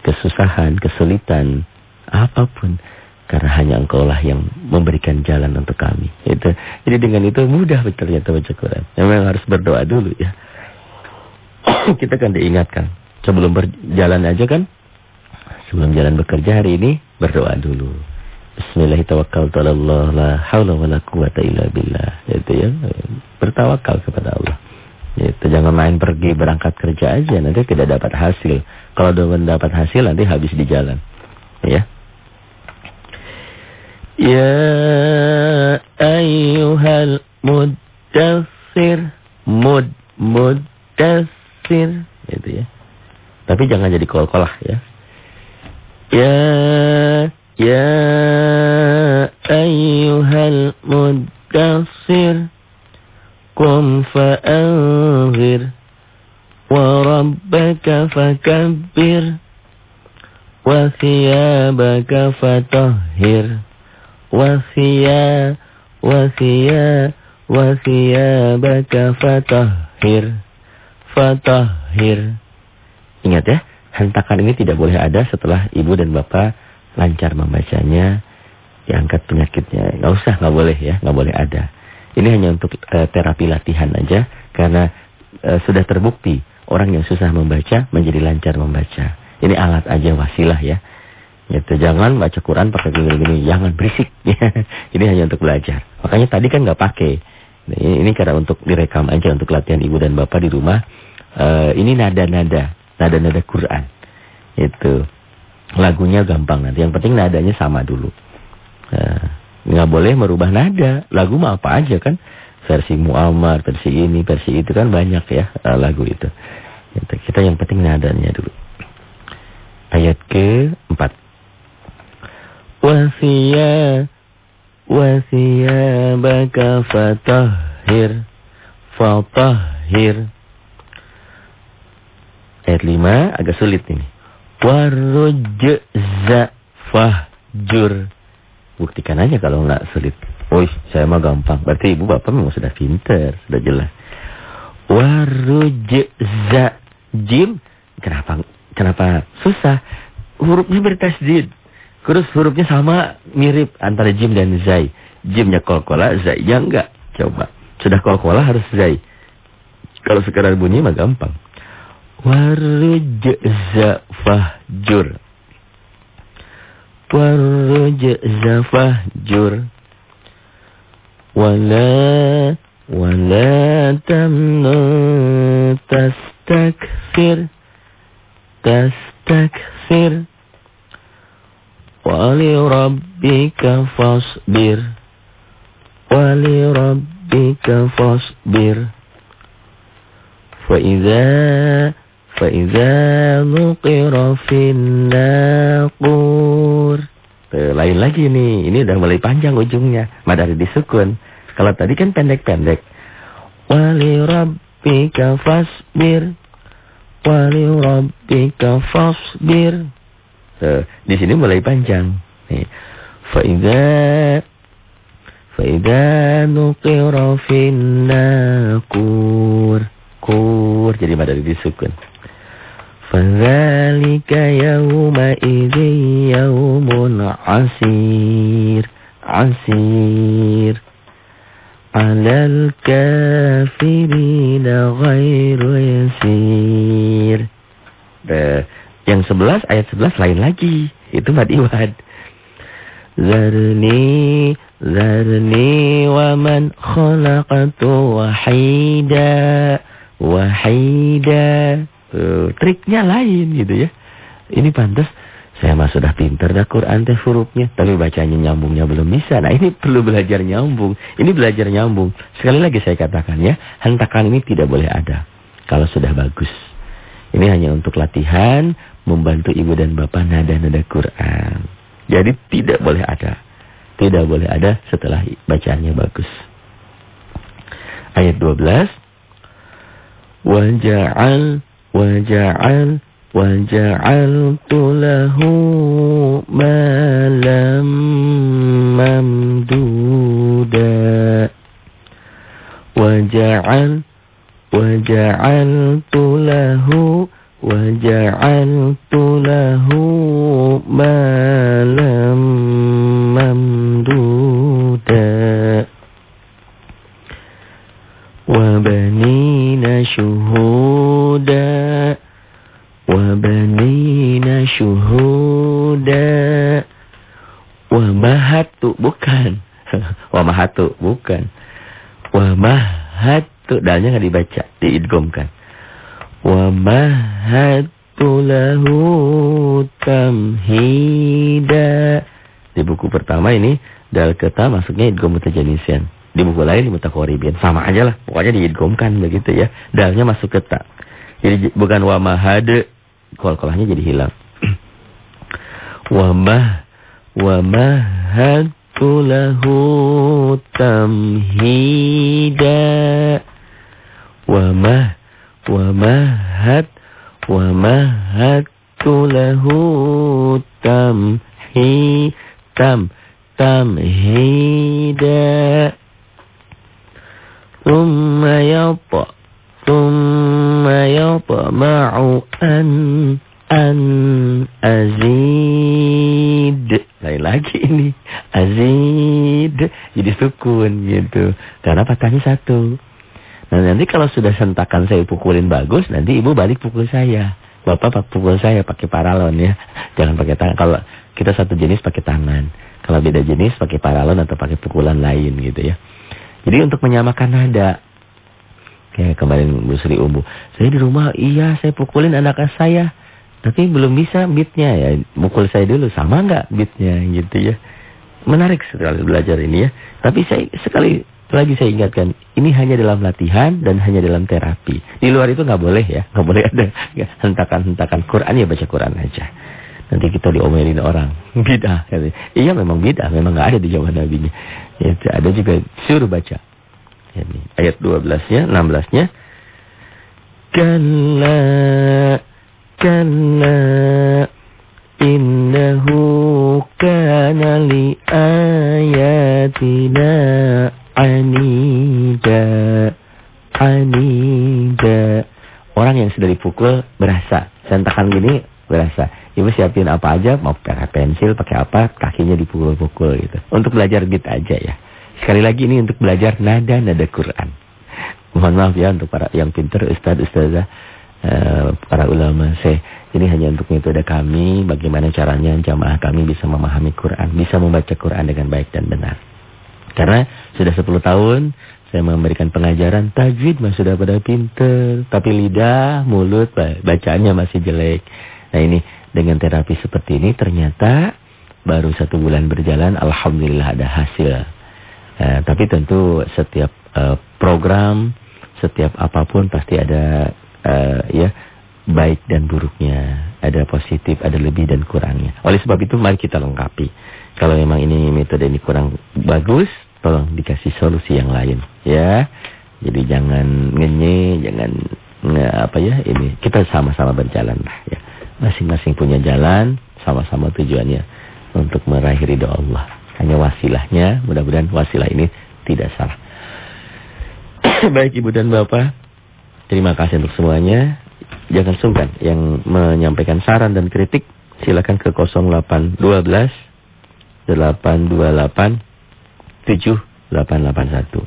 Kesusahan, kesulitan, apa pun. Karena hanya engkau lah yang memberikan jalan untuk kami. Itu. Jadi dengan itu mudah ternyata baca Quran. Memang harus berdoa dulu ya. Kita kan diingatkan. Sebelum berjalan aja kan. Sebelum jalan bekerja hari ini berdoa dulu. Bismillahirrahmanirrahim. La haula wa la quwata illa billah. Itu ya. Bertawakal kepada Allah. Itu jangan main pergi berangkat kerja aja nanti tidak dapat hasil. Kalau udah mendapat hasil nanti habis di jalan. Ya. Ya ayyuhal muddassir mud muddassir itu ya. Tapi jangan jadi kol-kolah ya. Ayyuhal muddassir kum fa'anzir wa rabbaka fakabbir wa thiyabaka fatahhir wasiya wasiya wasiyabaka fatahhir fatahhir. Ingat ya hentakan ini tidak boleh ada setelah ibu dan bapak lancar membacanya diangkat penyakitnya nggak usah nggak boleh ya nggak boleh ada ini hanya untuk uh, terapi latihan aja karena uh, sudah terbukti orang yang susah membaca menjadi lancar membaca ini alat aja wasilah ya Gitu, jangan baca Quran pakai gini-gini, jangan berisik. ini hanya untuk belajar. Makanya tadi kan nggak pakai. Ini, ini karena untuk direkam aja untuk latihan ibu dan bapak di rumah. Uh, ini nada-nada, nada-nada Quran. Itu lagunya gampang nanti. Yang penting nadanya sama dulu. Uh, nggak boleh merubah nada. Lagu mah apa aja kan? Versi Muammar, versi ini, versi itu kan banyak ya uh, lagu itu. Kita yang penting nadanya dulu. Ayat ke-4. Wasiya Wasiyabaka fatahhir Fatahhir Ayat 5 agak sulit ini Warujza fahjur Buktikan aja kalau nggak sulit Oh saya mah gampang Berarti ibu bapak memang sudah pinter Sudah jelas Warujza Jim Kenapa kenapa susah Hurufnya bertasdid Terus hurufnya sama mirip antara jim dan zai. Jimnya kolkola, zainya enggak. Coba. Sudah kolkola harus zai. Kalau sekarang bunyi mah gampang. Warujza fahjur. Warujza fahjur. Wala wala tamnu tastakfir. Tastakfir. Walirabbika fasbir. Walirabbika fasbir. Fa idza فإذا نقر في الناقور lain lagi nih ini udah mulai panjang ujungnya madari disukun kalau tadi kan pendek-pendek wali rabbika fasbir wali rabbika fasbir So, di sini mulai panjang. Nih. Faida Faida nuqira fin nakur. Kur jadi madari disukun. Idzi yawmun asir. Asir. Alal kafirina ghairu yasir. The yang 11 ayat 11 lain lagi. Itu mad iwad. Zarni zarni wa man khalaqatu wahida wahida. Uh, triknya lain gitu ya. Ini pantas saya mah sudah pinter dah Quran teh hurufnya, tapi bacanya nyambungnya belum bisa. Nah, ini perlu belajar nyambung. Ini belajar nyambung. Sekali lagi saya katakan ya, hentakan ini tidak boleh ada kalau sudah bagus. Ini hanya untuk latihan membantu ibu dan bapak nada-nada Quran. Jadi tidak boleh ada. Tidak boleh ada setelah bacaannya bagus. Ayat 12. Waja'al waja'al waja'altu lahu malam mamduda. waja'al waja'altu lahu waja'altu lahu malam mamduda wa banina syuhuda mahatu bukan. Wa mahatu bukan. Wa mahatu dalnya nggak dibaca diidgomkan. Wa mahatu lahu tamhida. Di buku pertama ini dal kata masuknya idgom mutajanisian. Di buku lain di mutakoribin sama aja lah pokoknya diidgomkan begitu ya. Dalnya masuk ke tak. Jadi bukan wa mahade kol-kolahnya jadi hilang. wa mah wa mahadtu lahu tamhida wa mah wa mahad wa mahadtu lahu tamhi tam tamhida thumma yata Lain lagi ini. Azid. Jadi sukun gitu. Karena patahnya satu. Nah nanti kalau sudah sentakan saya pukulin bagus, nanti ibu balik pukul saya. Bapak pukul saya pakai paralon ya. Jangan pakai tangan. Kalau kita satu jenis pakai tangan. Kalau beda jenis pakai paralon atau pakai pukulan lain gitu ya. Jadi untuk menyamakan nada. Kayak kemarin Bu Sri Umbu. Saya di rumah, iya saya pukulin anak saya. Tapi belum bisa beatnya ya. Mukul saya dulu, sama nggak beatnya gitu ya. Menarik sekali belajar ini ya. Tapi saya sekali lagi saya ingatkan, ini hanya dalam latihan dan hanya dalam terapi. Di luar itu nggak boleh ya, nggak boleh ada hentakan-hentakan Quran ya baca Quran aja. Nanti kita diomelin orang. Bidah. Iya memang bidah, memang nggak ada di zaman Nabi. Ya, ada juga suruh baca. Ini ayat 12-nya, 16-nya. Kalla innahu kana li ayatina anida anida. Orang yang sudah dipukul berasa. Sentakan gini berasa. Ibu siapin apa aja, mau pakai pensil, pakai apa, kakinya dipukul-pukul gitu. Untuk belajar beat aja ya. Sekali lagi ini untuk belajar nada-nada Quran. Mohon maaf ya untuk para yang pintar, ustaz, ustazah, uh, para ulama. Saya ini hanya untuk metode kami, bagaimana caranya jamaah kami bisa memahami Quran, bisa membaca Quran dengan baik dan benar. Karena sudah 10 tahun saya memberikan pengajaran tajwid masih sudah pada pintar, tapi lidah, mulut bacaannya masih jelek. Nah ini dengan terapi seperti ini ternyata baru satu bulan berjalan, alhamdulillah ada hasil. Uh, tapi tentu setiap uh, program, setiap apa pun pasti ada uh, ya baik dan buruknya, ada positif, ada lebih dan kurangnya. Oleh sebab itu mari kita lengkapi. Kalau memang ini metode ini kurang bagus, tolong dikasih solusi yang lain, ya. Jadi jangan ngenye, jangan nge, apa ya ini. Kita sama-sama berjalan lah ya. Masing-masing punya jalan, sama-sama tujuannya untuk meraih ridho Allah. Hanya wasilahnya, mudah-mudahan wasilah ini tidak salah. Baik Ibu dan Bapak, terima kasih untuk semuanya. Jangan sungkan yang menyampaikan saran dan kritik, silakan ke 0812 828 7881.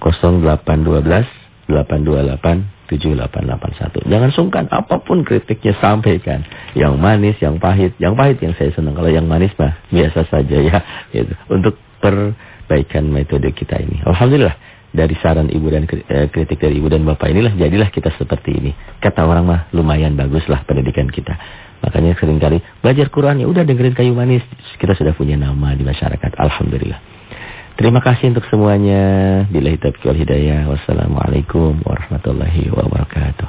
0812 828 7881. Jangan sungkan apa pun kritiknya sampaikan. Yang manis, yang pahit. Yang pahit yang saya senang. Kalau yang manis mah biasa saja ya. Gitu. Untuk perbaikan metode kita ini. Alhamdulillah. Dari saran ibu dan eh, kritik dari ibu dan bapak inilah jadilah kita seperti ini. Kata orang mah lumayan baguslah pendidikan kita. Makanya sering kali belajar Quran ya udah dengerin kayu manis. Kita sudah punya nama di masyarakat. Alhamdulillah. Terima kasih untuk semuanya. Bila hitab wal hidayah. Wassalamualaikum warahmatullahi wabarakatuh.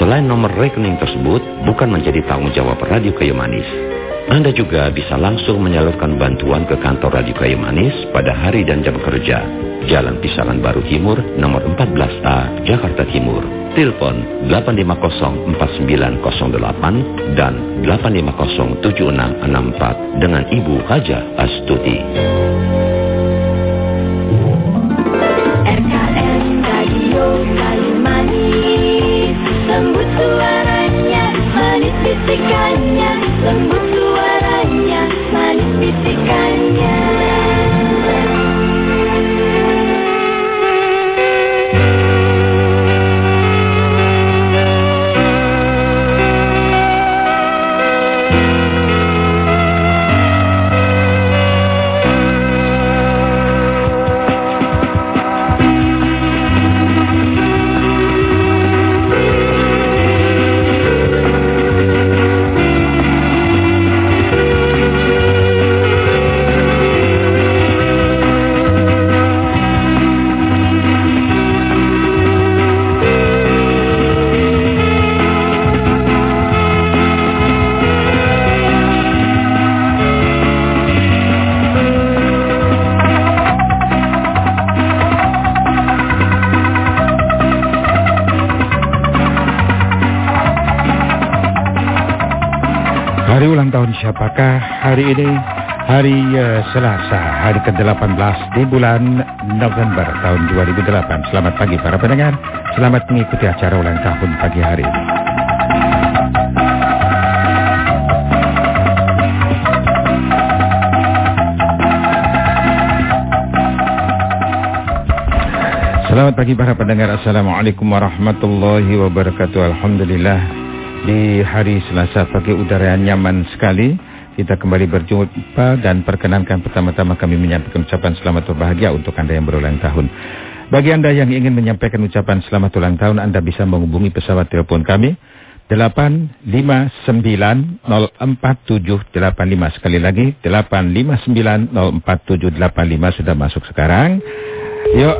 Selain nomor rekening tersebut, bukan menjadi tanggung jawab Radio Kayu Manis. Anda juga bisa langsung menyalurkan bantuan ke kantor Radio Kayu Manis pada hari dan jam kerja. Jalan Pisangan Baru Timur, nomor 14A, Jakarta Timur. Telepon 8504908 dan 8507664 dengan Ibu Haja Astuti. Hari ini? Hari uh, Selasa, hari ke-18 di bulan November tahun 2008. Selamat pagi para pendengar. Selamat mengikuti acara ulang tahun pagi hari ini. Selamat pagi para pendengar. Assalamualaikum warahmatullahi wabarakatuh. Alhamdulillah di hari Selasa pagi udara nyaman sekali. Kita kembali berjumpa dan perkenankan pertama-tama kami menyampaikan ucapan selamat berbahagia untuk Anda yang berulang tahun. Bagi Anda yang ingin menyampaikan ucapan selamat ulang tahun, Anda bisa menghubungi pesawat telepon kami 859047855 sekali lagi 859047855 sudah masuk sekarang. Yuk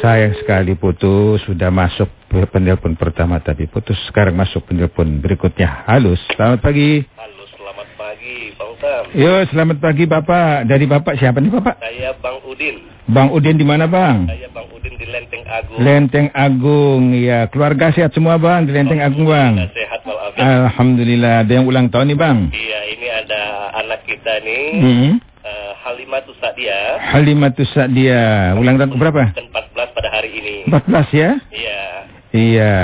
sayang sekali putus sudah masuk penelpon pertama tapi putus sekarang masuk penelpon berikutnya. Halus, selamat pagi. Halo, pagi, Sam. Yo, selamat pagi Bapak. Dari Bapak siapa nih Bapak? Saya Bang Udin. Bang Udin di mana Bang? Saya Bang Udin di Lenteng Agung. Lenteng Agung, ya. Keluarga sehat semua Bang di Lenteng Agung Bang. Sehat walafiat. Alhamdulillah. Ada yang ulang tahun nih Bang. Iya, ini ada anak kita nih, Hmm. eh, Halimatus Sadia. Halimatus Sadia. Ulang tahun berapa? Dan 14 pada hari ini. 14 ya? Iya. Iya.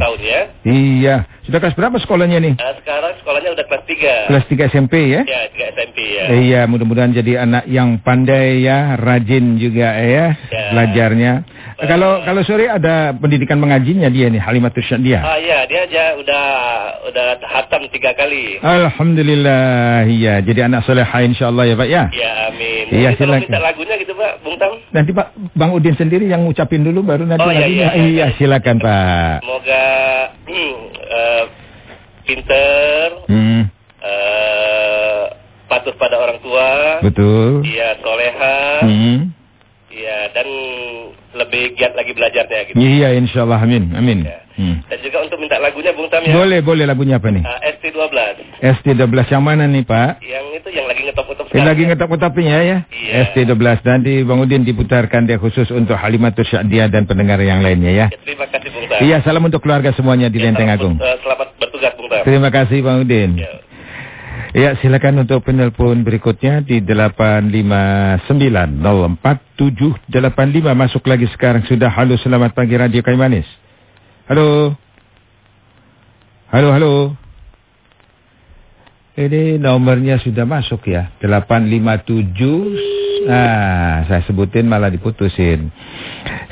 Tahun ya. Iya. Sudah kelas berapa sekolahnya nih? Nah, sekarang sekolahnya udah kelas 3. Kelas 3 SMP ya? Ya, 3 SMP ya. Iya, mudah-mudahan jadi anak yang pandai ya, rajin juga ya, Ya. belajarnya. Kalau kalau sore ada pendidikan mengajinya dia nih, Halimatus Sadia. Ah iya, dia aja udah udah hatam tiga kali. Alhamdulillah, iya. Jadi anak soleha insyaallah ya Pak ya. Ya, amin. Iya, silakan. minta lagunya gitu, Pak, Bung Tam. Nanti Pak Bang Udin sendiri yang ngucapin dulu baru nanti Oh, iya, lagunya. iya, iya, iya. silakan Pak. Semoga hmm, eh, pinter, Hmm, eh, patuh pada orang tua, betul. iya soleha, Hmm. iya dan lebih giat lagi belajarnya gitu. Iya, insyaallah amin. Amin. Ya. Hmm. Dan juga untuk minta lagunya Bung Tam ya. Boleh, boleh lagunya apa nih? Ah, ST12. ST12 yang mana nih, Pak? Yang itu yang lagi ngetop-ngetop Yang lagi ngetap-ngetapnya ya. Iya. ST12 nanti Bang Udin diputarkan dia khusus untuk Halimatus Sya'diyah dan pendengar yang lainnya ya. Ya, terima kasih Bung Tam. Iya, salam untuk keluarga semuanya di Ya, Lenteng salam Agung. eh, selamat bertugas Bung Tam. Terima kasih Bang Udin. Ya. Ya, silakan untuk penelpon berikutnya di 859047855 masuk lagi sekarang sudah. Halo, selamat pagi Radio Kayu Manis. Halo. Halo, halo. Ini nomornya sudah masuk ya. 857. Ah, saya sebutin malah diputusin.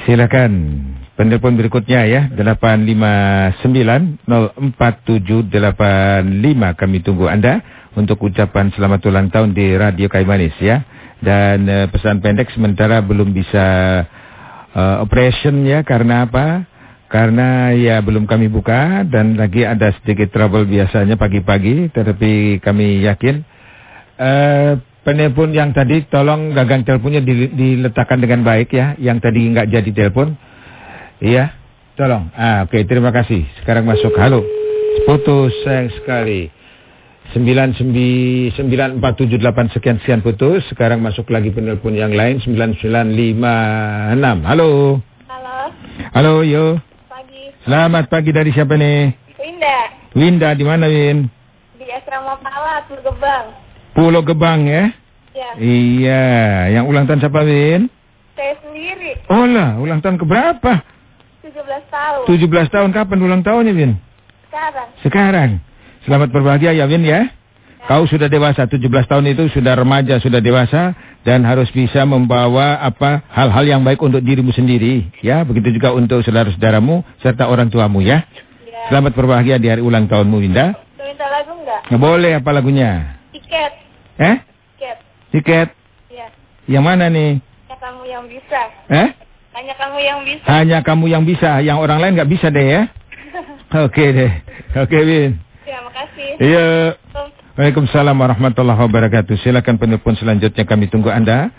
Silakan penelpon berikutnya ya. 859047855 kami tunggu Anda untuk ucapan selamat ulang tahun di Radio Kayu Manis ya. Dan eh, pesan pendek sementara belum bisa eh, operation ya karena apa? Karena ya belum kami buka dan lagi ada sedikit trouble biasanya pagi-pagi. Tetapi kami yakin. Uh, penelpon yang tadi tolong gagang teleponnya diletakkan dengan baik ya. Yang tadi nggak jadi telepon. Iya, tolong. Ah, Oke, okay, terima kasih. Sekarang masuk. Halo. Putus sayang sekali. 994778 sekian sekian putus. Sekarang masuk lagi penelpon yang lain 9956. Halo. Halo. Halo, yo. Selamat pagi dari siapa nih? Winda. Winda di mana Win? Di Asrama Pala, Pulau Gebang. Pulau Gebang ya? Ya. Iya, yang ulang tahun siapa Win? Saya sendiri. Oh lah, ulang tahun keberapa? 17 tahun. 17 tahun kapan ulang tahunnya Win? Sekarang. Sekarang. Selamat berbahagia ya Win ya. Kau sudah dewasa, 17 tahun itu sudah remaja, sudah dewasa dan harus bisa membawa apa hal-hal yang baik untuk dirimu sendiri, ya. Begitu juga untuk saudara-saudaramu serta orang tuamu ya. Ya. Selamat berbahagia di hari ulang tahunmu, Winda. minta lagu enggak? Nggak boleh apa lagunya? Tiket. Eh? Tiket. Tiket? Ya. Yang mana nih? Hanya kamu yang bisa. Eh? Hanya kamu yang bisa. Hanya kamu yang bisa, yang orang lain nggak bisa deh ya. Oke deh. Oke, Win. Ya, makasih. Iya. Waalaikumsalam warahmatullahi wabarakatuh. Silakan penelpon selanjutnya kami tunggu Anda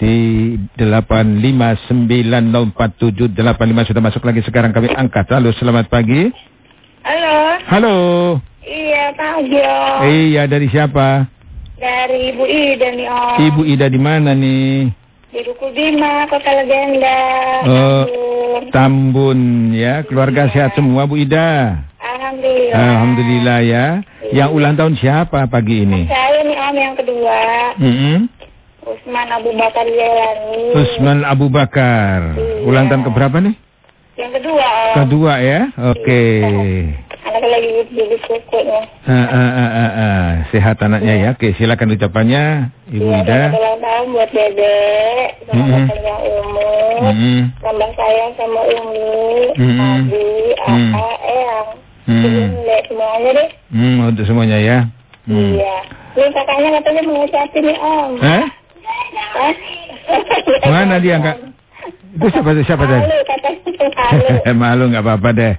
di 85904785 sudah masuk lagi sekarang kami angkat. Halo, selamat pagi. Halo. Halo. Iya, pagi. Iya, dari siapa? Dari Ibu Ida nih Om. Ibu Ida di mana nih? Di Duku Bima, Kota Legenda. Oh, Tambun. Tambun ya. Keluarga sehat semua Bu Ida. Alhamdulillah. Alhamdulillah ya. Yang ulang tahun siapa pagi ini? Saya nih Om yang kedua. Mm-mm. Usman Abu Bakar Jailani. Usman Abu Bakar. Iya. Ulang tahun keberapa nih? Yang kedua Om. Kedua ya. Oke. Anak lagi jadi kukunya. Ah, ah, ah, ah, ah. Sehat anaknya ya. Oke, silakan ucapannya Ibu Iya, Ida. selamat tahun buat Dede. Semoga Mm-mm. panjang ilmu. Mm-mm. Tambah sayang sama Umi, Mm-mm. Abi, Mm. Aka, Eyang. Mm. Semuanya deh. Hmm, untuk semuanya ya. Hmm. Iya. Ini kakaknya katanya mau ngucapin nih Om. Eh? Hah? Mana dia enggak? Itu siapa siapa tadi? Malu katanya malu. Malu nggak apa-apa deh.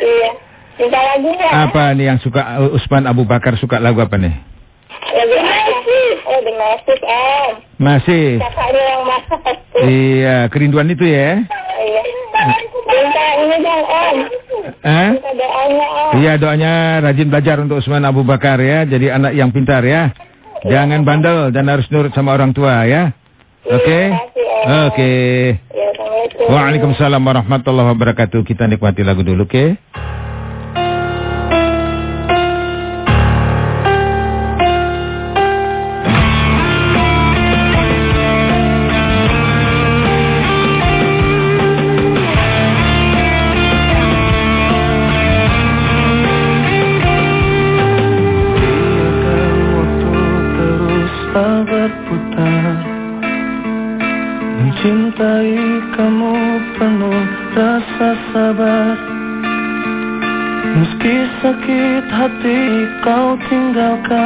Iya. Minta lagu ya? Apa nih yang suka Usman Abu Bakar suka lagu apa nih? Lagu? Oh, The Masih, Om. Masih. Kakaknya yang. Iya, kerinduan itu ya. Iya. Minta ini dong, Om. Eh? Minta doanya, Om. Iya doanya rajin belajar untuk Usman Abu Bakar ya. Jadi anak yang pintar ya. Jangan bandel dan harus nurut sama orang tua ya. Oke? Terima kasih, Om. Oke. Ya, Assalamualaikum. Waalaikumsalam warahmatullahi wabarakatuh. Kita nikmati lagu dulu, oke? Biarkan welcome.